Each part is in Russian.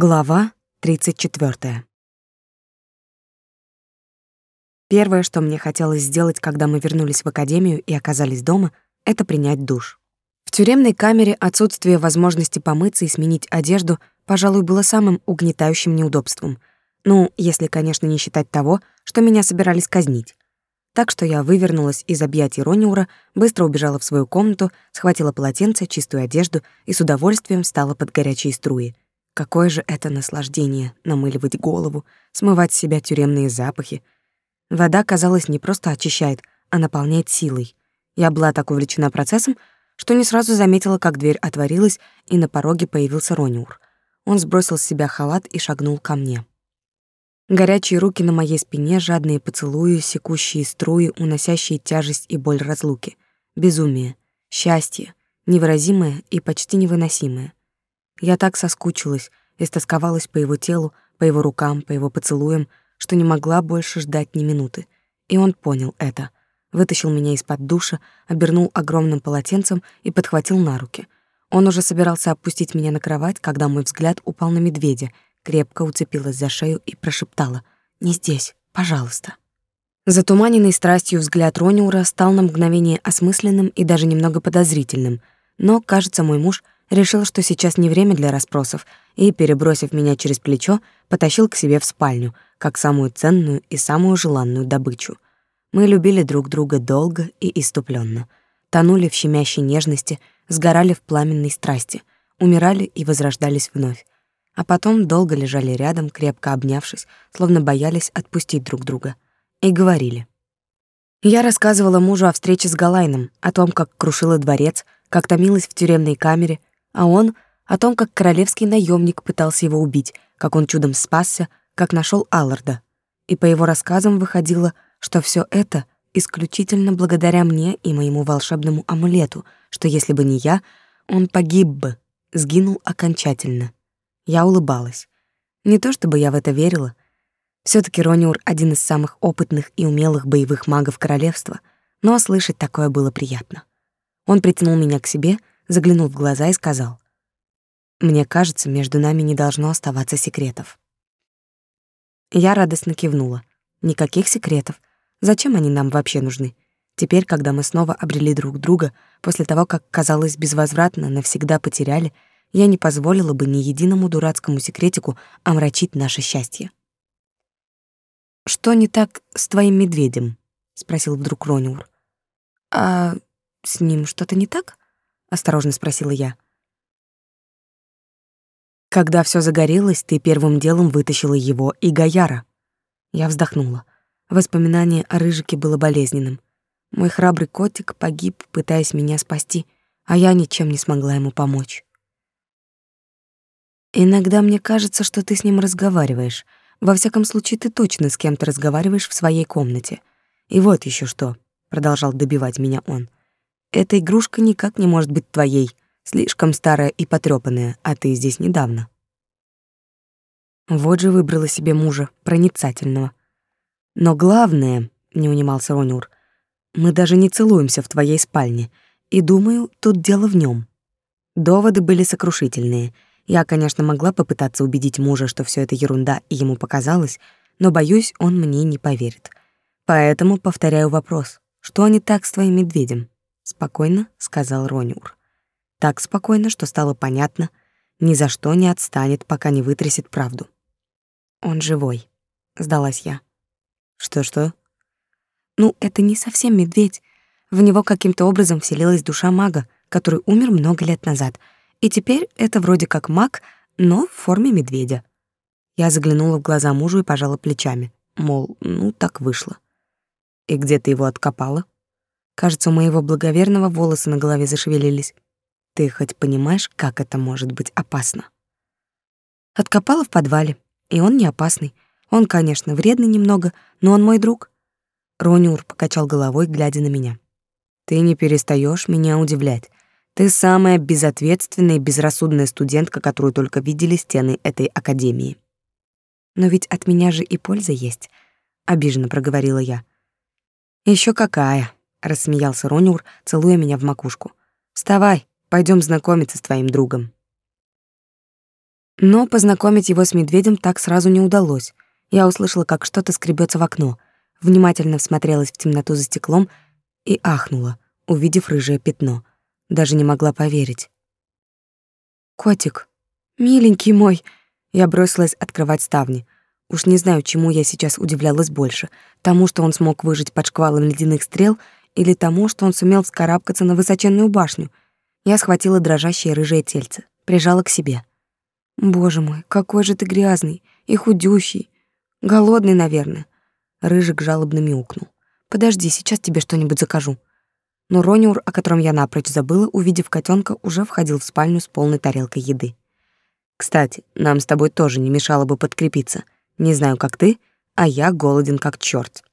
Глава 34. Первое, что мне хотелось сделать, когда мы вернулись в академию и оказались дома, это принять душ. В тюремной камере отсутствие возможности помыться и сменить одежду, пожалуй, было самым угнетающим неудобством. Ну, если, конечно, не считать того, что меня собирались казнить. Так что я вывернулась из объятий Рониура, быстро убежала в свою комнату, схватила полотенце, чистую одежду и с удовольствием встала под горячие струи — Какое же это наслаждение — намыливать голову, смывать с себя тюремные запахи. Вода, казалось, не просто очищает, а наполняет силой. Я была так увлечена процессом, что не сразу заметила, как дверь отворилась, и на пороге появился Рониур. Он сбросил с себя халат и шагнул ко мне. Горячие руки на моей спине, жадные поцелуи, секущие струи, уносящие тяжесть и боль разлуки. Безумие, счастье, невыразимое и почти невыносимое. Я так соскучилась, истосковалась по его телу, по его рукам, по его поцелуям, что не могла больше ждать ни минуты. И он понял это. Вытащил меня из-под душа, обернул огромным полотенцем и подхватил на руки. Он уже собирался опустить меня на кровать, когда мой взгляд упал на медведя, крепко уцепилась за шею и прошептала «Не здесь, пожалуйста». Затуманенный страстью взгляд Рониура стал на мгновение осмысленным и даже немного подозрительным, но, кажется, мой муж — решил, что сейчас не время для расспросов, и, перебросив меня через плечо, потащил к себе в спальню, как самую ценную и самую желанную добычу. Мы любили друг друга долго и иступленно, тонули в щемящей нежности, сгорали в пламенной страсти, умирали и возрождались вновь, а потом долго лежали рядом, крепко обнявшись, словно боялись отпустить друг друга, и говорили. Я рассказывала мужу о встрече с Галайном, о том, как крушила дворец, как томилась в тюремной камере, а он о том, как королевский наемник пытался его убить, как он чудом спасся, как нашел Алларда. И по его рассказам выходило, что все это исключительно благодаря мне и моему волшебному амулету, что если бы не я, он погиб бы, сгинул окончательно. Я улыбалась. Не то чтобы я в это верила. все таки Рониур — один из самых опытных и умелых боевых магов королевства, но слышать такое было приятно. Он притянул меня к себе — заглянул в глаза и сказал: "Мне кажется, между нами не должно оставаться секретов". Я радостно кивнула. Никаких секретов. Зачем они нам вообще нужны? Теперь, когда мы снова обрели друг друга, после того, как, казалось, безвозвратно навсегда потеряли, я не позволила бы ни единому дурацкому секретику омрачить наше счастье. «Что не так с твоим медведем?» — спросил вдруг Рониур. «А с ним что-то не так?» Осторожно спросила я. Когда все загорелось, ты первым делом вытащила его и Гаяра. Я вздохнула. Воспоминание о рыжике было болезненным. Мой храбрый котик погиб, пытаясь меня спасти, а я ничем не смогла ему помочь. Иногда мне кажется, что ты с ним разговариваешь. Во всяком случае, ты точно с кем-то разговариваешь в своей комнате. И вот еще что, продолжал добивать меня он. Эта игрушка никак не может быть твоей, слишком старая и потрёпанная, а ты здесь недавно. Вот же выбрала себе мужа, проницательного. Но главное, не унимался Ронюр, мы даже не целуемся в твоей спальне, и думаю, тут дело в нем. Доводы были сокрушительные. Я, конечно, могла попытаться убедить мужа, что все это ерунда, и ему показалось, но боюсь, он мне не поверит. Поэтому повторяю вопрос: что не так с твоим медведем? Спокойно сказал Рониур. Так спокойно, что стало понятно, ни за что не отстанет, пока не вытрясет правду. Он живой, сдалась я. Что-что? Ну, это не совсем медведь. В него каким-то образом вселилась душа мага, который умер много лет назад. И теперь это вроде как маг, но в форме медведя. Я заглянула в глаза мужу и пожала плечами, мол, ну так вышло. И где ты его откопала? Кажется, у моего благоверного волосы на голове зашевелились. Ты хоть понимаешь, как это может быть опасно? Откопала в подвале, и он не опасный. Он, конечно, вредный немного, но он мой друг. Рониур покачал головой, глядя на меня. Ты не перестаешь меня удивлять. Ты самая безответственная и безрассудная студентка, которую только видели стены этой академии. Но ведь от меня же и польза есть, обиженно проговорила я. Еще какая, рассмеялся Рониур, целуя меня в макушку. Вставай, пойдем знакомиться с твоим другом. Но познакомить его с медведем так сразу не удалось. Я услышала, как что-то скребется в окно, внимательно всмотрелась в темноту за стеклом и ахнула, увидев рыжее пятно. Даже не могла поверить. «Котик, миленький мой!» Я бросилась открывать ставни. Уж не знаю, чему я сейчас удивлялась больше. Тому, что он смог выжить под шквалом ледяных стрел, или тому, что он сумел вскарабкаться на высоченную башню. Я схватила дрожащее рыжее тельце, прижала к себе. Боже мой, какой же ты грязный и худющий. Голодный, наверное. Рыжик жалобно мяукнул. Подожди, сейчас тебе что-нибудь закажу. Но Рониур, о котором я напрочь забыла, увидев котенка, уже входил в спальню с полной тарелкой еды. Кстати, нам с тобой тоже не мешало бы подкрепиться. Не знаю, как ты, а я голоден как чёрт.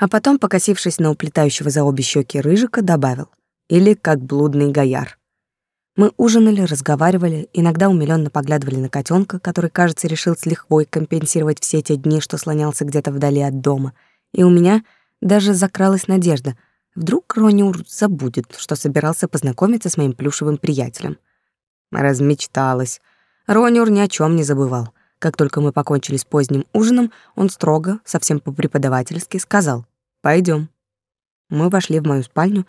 А потом, покосившись на уплетающего за обе щеки рыжика, добавил: или как блудный гояр. Мы ужинали, разговаривали, иногда умилённо поглядывали на котенка, который, кажется, решил с лихвой компенсировать все те дни, что слонялся где-то вдали от дома. И у меня даже закралась надежда. Вдруг Рониур забудет, что собирался познакомиться с моим плюшевым приятелем. Размечталась. Рониур ни о чем не забывал. Как только мы покончили с поздним ужином, он строго, совсем по-преподавательски, сказал «Пойдем». Мы вошли в мою спальню,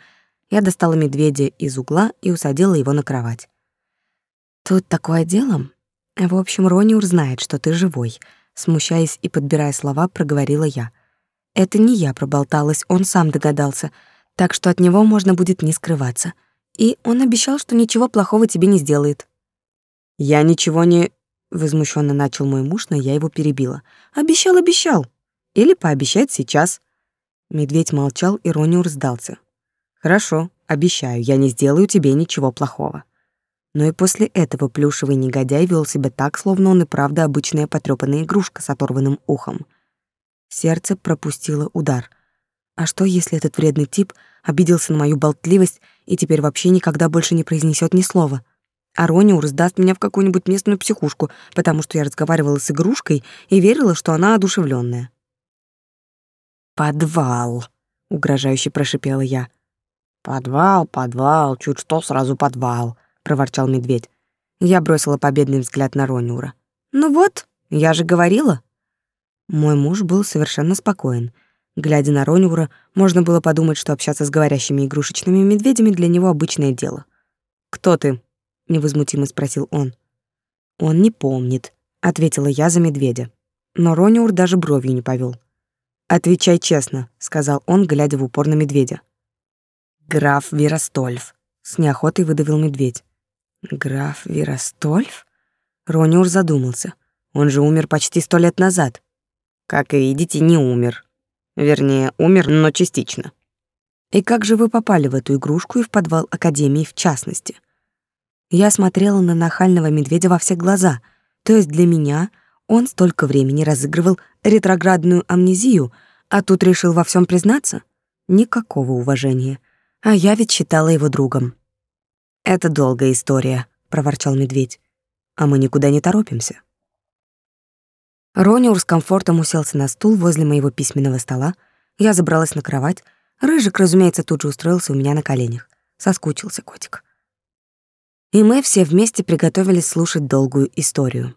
я достала медведя из угла и усадила его на кровать. «Тут такое дело. В общем, Рониур знает, что ты живой», смущаясь и подбирая слова, проговорила я. «Это не я проболталась, он сам догадался, так что от него можно будет не скрываться. И он обещал, что ничего плохого тебе не сделает». «Я ничего не...» — возмущенно начал мой муж, но я его перебила. «Обещал, обещал. Или пообещать сейчас». Медведь молчал, и Рониур сдался. Хорошо, обещаю, я не сделаю тебе ничего плохого. Но и после этого плюшевый негодяй вел себя так, словно он и правда обычная потрёпанная игрушка с оторванным ухом. Сердце пропустило удар. А что, если этот вредный тип обиделся на мою болтливость и теперь вообще никогда больше не произнесет ни слова? А Рониур сдаст меня в какую-нибудь местную психушку, потому что я разговаривала с игрушкой и верила, что она одушевленная. «Подвал», — угрожающе прошипела я. «Подвал, подвал, чуть что сразу подвал», — проворчал медведь. Я бросила победный взгляд на Рониура. «Ну вот, я же говорила». Мой муж был совершенно спокоен. Глядя на Рониура, можно было подумать, что общаться с говорящими игрушечными медведями для него обычное дело. «Кто ты?» — невозмутимо спросил он. «Он не помнит», — ответила я за медведя. Но Рониур даже бровью не повел. «Отвечай честно», — сказал он, глядя в упор на медведя. Граф Веростольф, с неохотой выдавил медведь. Граф Веростольф? Рониур задумался. Он же умер почти сто лет назад. Как видите, не умер. Вернее, умер, но частично. И как же вы попали в эту игрушку и в подвал Академии в частности? Я смотрела на нахального медведя во все глаза. То есть для меня он столько времени разыгрывал ретроградную амнезию, а тут решил во всем признаться? Никакого уважения. А я ведь считала его другом. Это долгая история, проворчал медведь. А мы никуда не торопимся. Рониур с комфортом уселся на стул возле моего письменного стола. Я забралась на кровать. Рыжик, разумеется, тут же устроился у меня на коленях. Соскучился котик. И мы все вместе приготовились слушать долгую историю.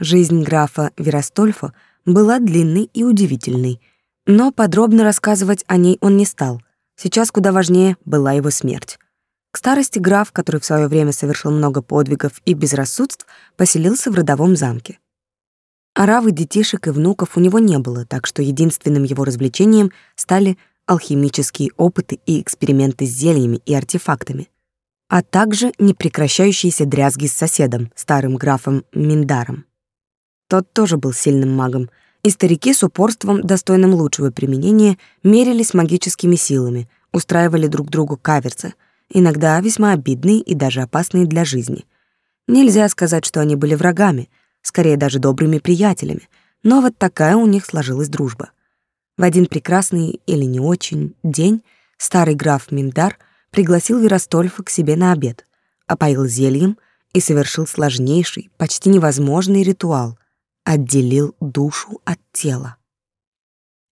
Жизнь графа Веростольфа была длинной и удивительной, но подробно рассказывать о ней он не стал — Сейчас куда важнее была его смерть. К старости граф, который в свое время совершил много подвигов и безрассудств, поселился в родовом замке. Аравы детишек и внуков у него не было, так что единственным его развлечением стали алхимические опыты и эксперименты с зельями и артефактами, а также непрекращающиеся дрязги с соседом, старым графом Миндаром. Тот тоже был сильным магом — и старики с упорством, достойным лучшего применения, мерились магическими силами, устраивали друг другу каверцы, иногда весьма обидные и даже опасные для жизни. Нельзя сказать, что они были врагами, скорее даже добрыми приятелями, но вот такая у них сложилась дружба. В один прекрасный или не очень день старый граф Миндар пригласил Веростольфа к себе на обед, опоил зельем и совершил сложнейший, почти невозможный ритуал — отделил душу от тела.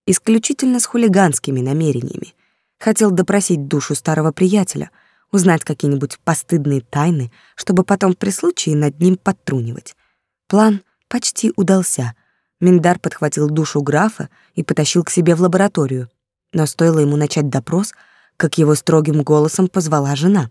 Исключительно с хулиганскими намерениями. Хотел допросить душу старого приятеля, узнать какие-нибудь постыдные тайны, чтобы потом при случае над ним подтрунивать. План почти удался. Миндар подхватил душу графа и потащил к себе в лабораторию. Но стоило ему начать допрос, как его строгим голосом позвала жена.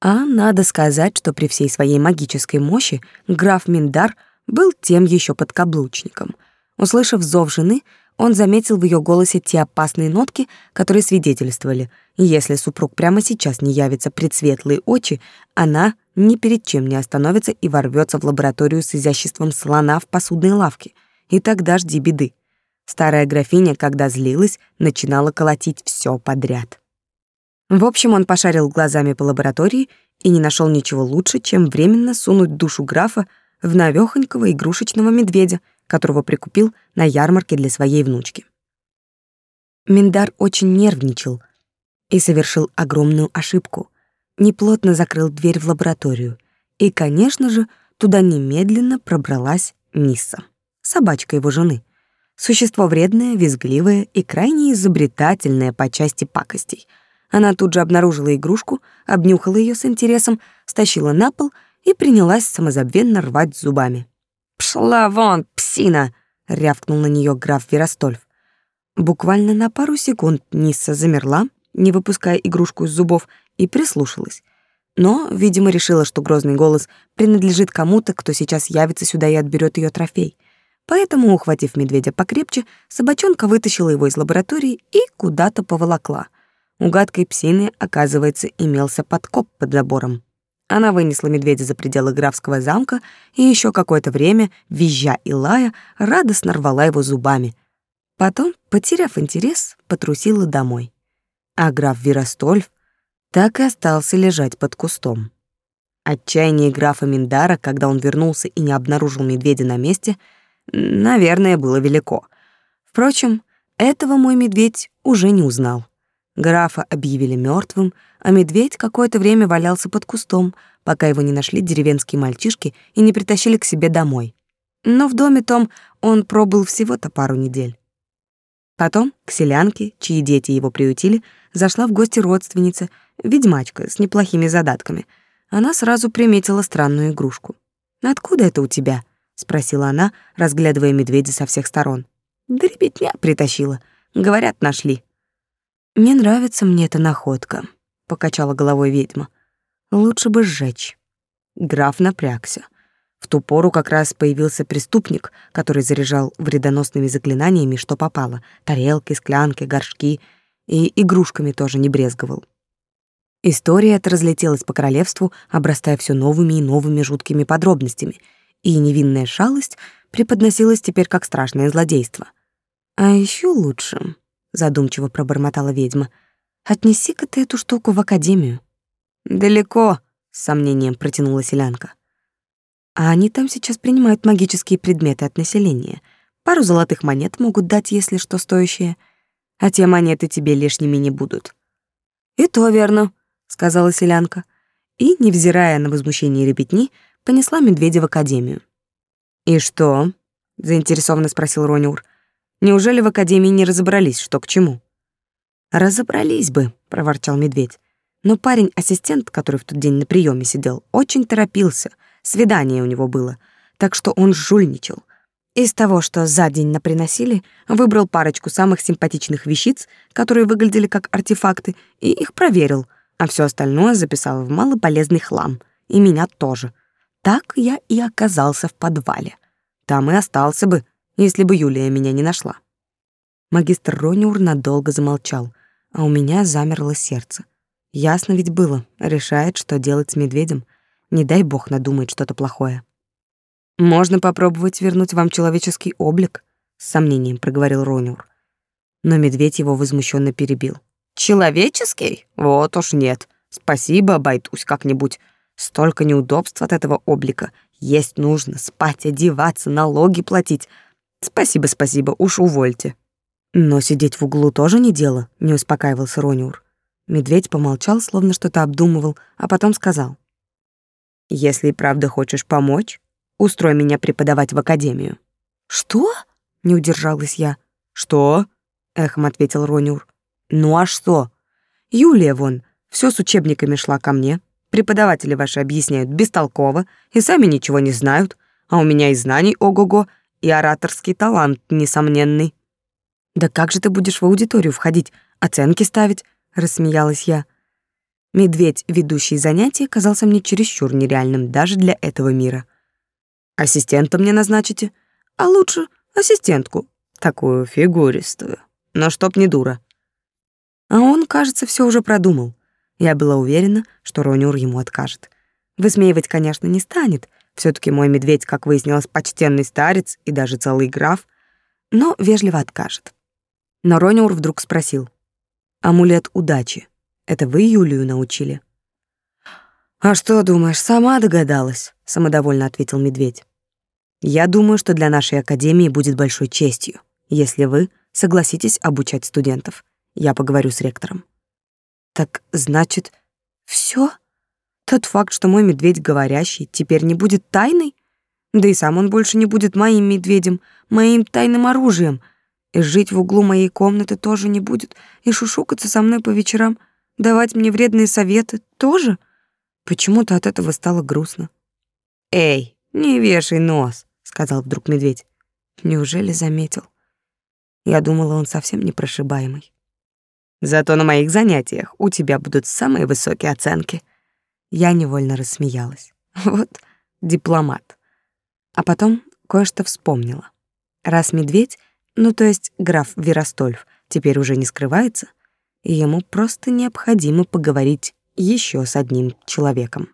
А надо сказать, что при всей своей магической мощи граф Миндар был тем еще подкаблучником. Услышав зов жены, он заметил в ее голосе те опасные нотки, которые свидетельствовали, если супруг прямо сейчас не явится пред светлые очи, она ни перед чем не остановится и ворвется в лабораторию с изяществом слона в посудной лавке. И тогда жди беды. Старая графиня, когда злилась, начинала колотить все подряд. В общем, он пошарил глазами по лаборатории и не нашел ничего лучше, чем временно сунуть душу графа в навёхонького игрушечного медведя, которого прикупил на ярмарке для своей внучки. Миндар очень нервничал и совершил огромную ошибку. Неплотно закрыл дверь в лабораторию. И, конечно же, туда немедленно пробралась Нисса, собачка его жены. Существо вредное, визгливое и крайне изобретательное по части пакостей — она тут же обнаружила игрушку, обнюхала ее с интересом, стащила на пол и принялась самозабвенно рвать зубами. «Пшла вон, псина!» — рявкнул на нее граф Веростольф. Буквально на пару секунд Нисса замерла, не выпуская игрушку из зубов, и прислушалась. Но, видимо, решила, что грозный голос принадлежит кому-то, кто сейчас явится сюда и отберет ее трофей. Поэтому, ухватив медведя покрепче, собачонка вытащила его из лаборатории и куда-то поволокла. У гадкой псины, оказывается, имелся подкоп под забором. Она вынесла медведя за пределы графского замка и еще какое-то время, визжа и лая, радостно рвала его зубами. Потом, потеряв интерес, потрусила домой. А граф Виростольф так и остался лежать под кустом. Отчаяние графа Миндара, когда он вернулся и не обнаружил медведя на месте, наверное, было велико. Впрочем, этого мой медведь уже не узнал. Графа объявили мертвым, а медведь какое-то время валялся под кустом, пока его не нашли деревенские мальчишки и не притащили к себе домой. Но в доме том он пробыл всего-то пару недель. Потом к селянке, чьи дети его приютили, зашла в гости родственница, ведьмачка с неплохими задатками. Она сразу приметила странную игрушку. «Откуда это у тебя?» — спросила она, разглядывая медведя со всех сторон. «Да ребятня притащила. Говорят, нашли». «Не нравится мне эта находка», — покачала головой ведьма. «Лучше бы сжечь». Граф напрягся. В ту пору как раз появился преступник, который заряжал вредоносными заклинаниями, что попало — тарелки, склянки, горшки, и игрушками тоже не брезговал. История эта разлетелась по королевству, обрастая все новыми и новыми жуткими подробностями, и невинная шалость преподносилась теперь как страшное злодейство. А еще лучше задумчиво пробормотала ведьма. Отнеси-ка ты эту штуку в академию. Далеко, с сомнением протянула селянка. А они там сейчас принимают магические предметы от населения. Пару золотых монет могут дать, если что стоящее, а те монеты тебе лишними не будут. И то верно, сказала селянка, и, невзирая на возмущение ребятни, понесла медведя в академию. И что? заинтересованно спросил Рониур. Неужели в академии не разобрались, что к чему? Разобрались бы, проворчал медведь. Но парень-ассистент, который в тот день на приеме сидел, очень торопился. Свидание у него было, так что он жульничал. Из того, что за день наприносили, выбрал парочку самых симпатичных вещиц, которые выглядели как артефакты, и их проверил, а все остальное записал в малополезный хлам. И меня тоже. Так я и оказался в подвале. Там и остался бы, если бы Юлия меня не нашла. Магистр Рониур надолго замолчал, а у меня замерло сердце. Ясно ведь было, решает, что делать с медведем. Не дай бог надумает что-то плохое. «Можно попробовать вернуть вам человеческий облик», — с сомнением проговорил Рониур. Но медведь его возмущенно перебил. «Человеческий? Вот уж нет. Спасибо, обойдусь как-нибудь. Столько неудобств от этого облика. Есть нужно, спать, одеваться, налоги платить. Спасибо, спасибо, уж увольте. Но сидеть в углу тоже не дело, не успокаивался Рониур. Медведь помолчал, словно что-то обдумывал, а потом сказал: Если и правда хочешь помочь, устрой меня преподавать в академию. Что? не удержалась я. Что? эхом ответил Рониур. Ну а что? Юлия вон все с учебниками шла ко мне. Преподаватели ваши объясняют бестолково и сами ничего не знают, а у меня и знаний ого-го, и ораторский талант несомненный. Да как же ты будешь в аудиторию входить, оценки ставить? рассмеялась я. Медведь, ведущий занятия, казался мне чересчур нереальным даже для этого мира. Ассистента мне назначите, а лучше ассистентку, такую фигуристую, но чтоб не дура. А он, кажется, все уже продумал. Я была уверена, что Ронюр ему откажет. Высмеивать, конечно, не станет. Все таки мой медведь, как выяснилось, почтенный старец и даже целый граф, но вежливо откажет. Но Ронюр вдруг спросил. «Амулет удачи. Это вы Юлию научили?» «А что думаешь, сама догадалась?» — самодовольно ответил медведь. «Я думаю, что для нашей академии будет большой честью, если вы согласитесь обучать студентов. Я поговорю с ректором». «Так значит, все? Тот факт, что мой медведь говорящий, теперь не будет тайной? Да и сам он больше не будет моим медведем, моим тайным оружием — и жить в углу моей комнаты тоже не будет, и шушукаться со мной по вечерам, давать мне вредные советы тоже. Почему-то от этого стало грустно. «Эй, не вешай нос», — сказал вдруг медведь. Неужели заметил? Я думала, он совсем непрошибаемый. Зато на моих занятиях у тебя будут самые высокие оценки. Я невольно рассмеялась. Вот дипломат. А потом кое-что вспомнила. Раз медведь ну, то есть граф Веростольф теперь уже не скрывается, ему просто необходимо поговорить еще с одним человеком.